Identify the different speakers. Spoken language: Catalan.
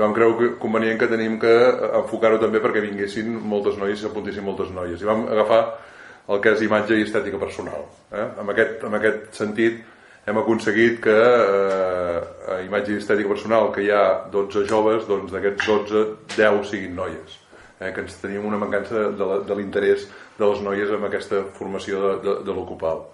Speaker 1: vam creure convenient que tenim que eh, enfocar-ho també perquè vinguessin moltes noies i s'apuntessin moltes noies. I vam agafar el que és imatge i estètica personal. Eh? En, aquest, en aquest sentit, hem aconseguit que eh, a imatge i estètica personal que hi ha 12 joves, doncs d'aquests 12, 10 siguin noies. Eh, que ens tenim una mancança de, de l'interès de les noies amb aquesta formació de, de, de l'ocupal.